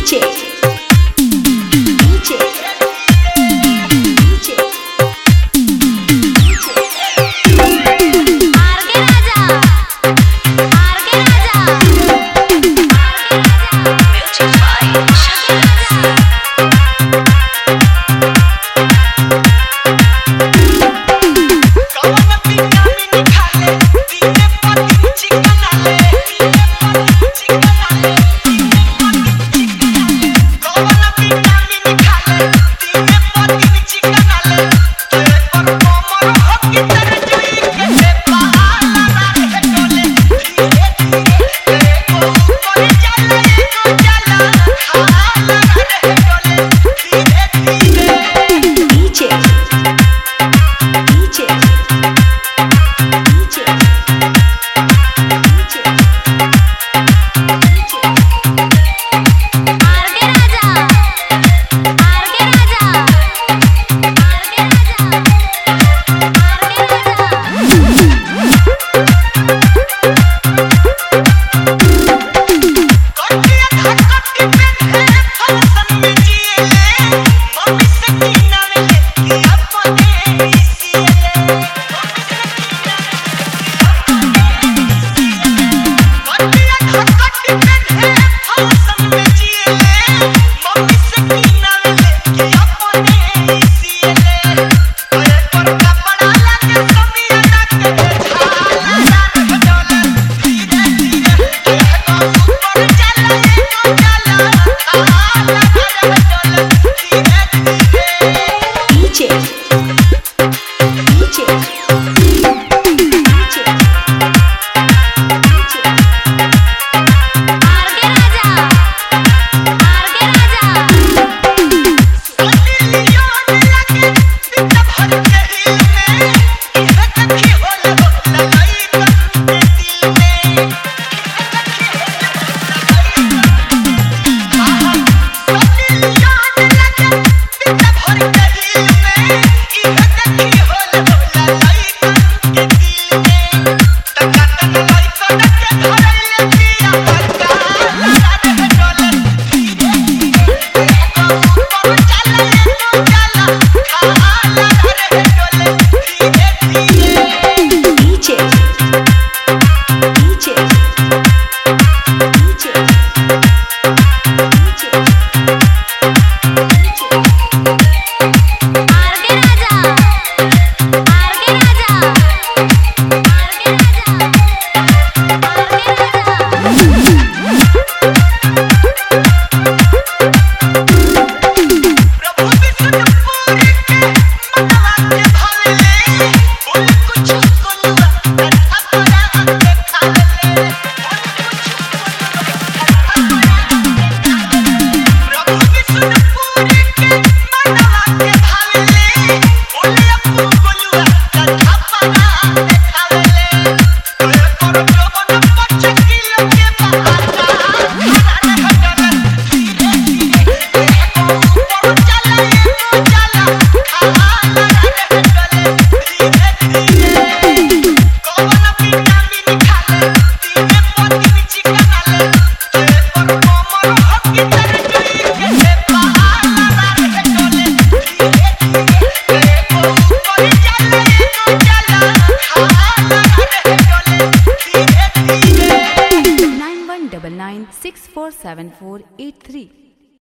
DJ DJ Seven four eight three.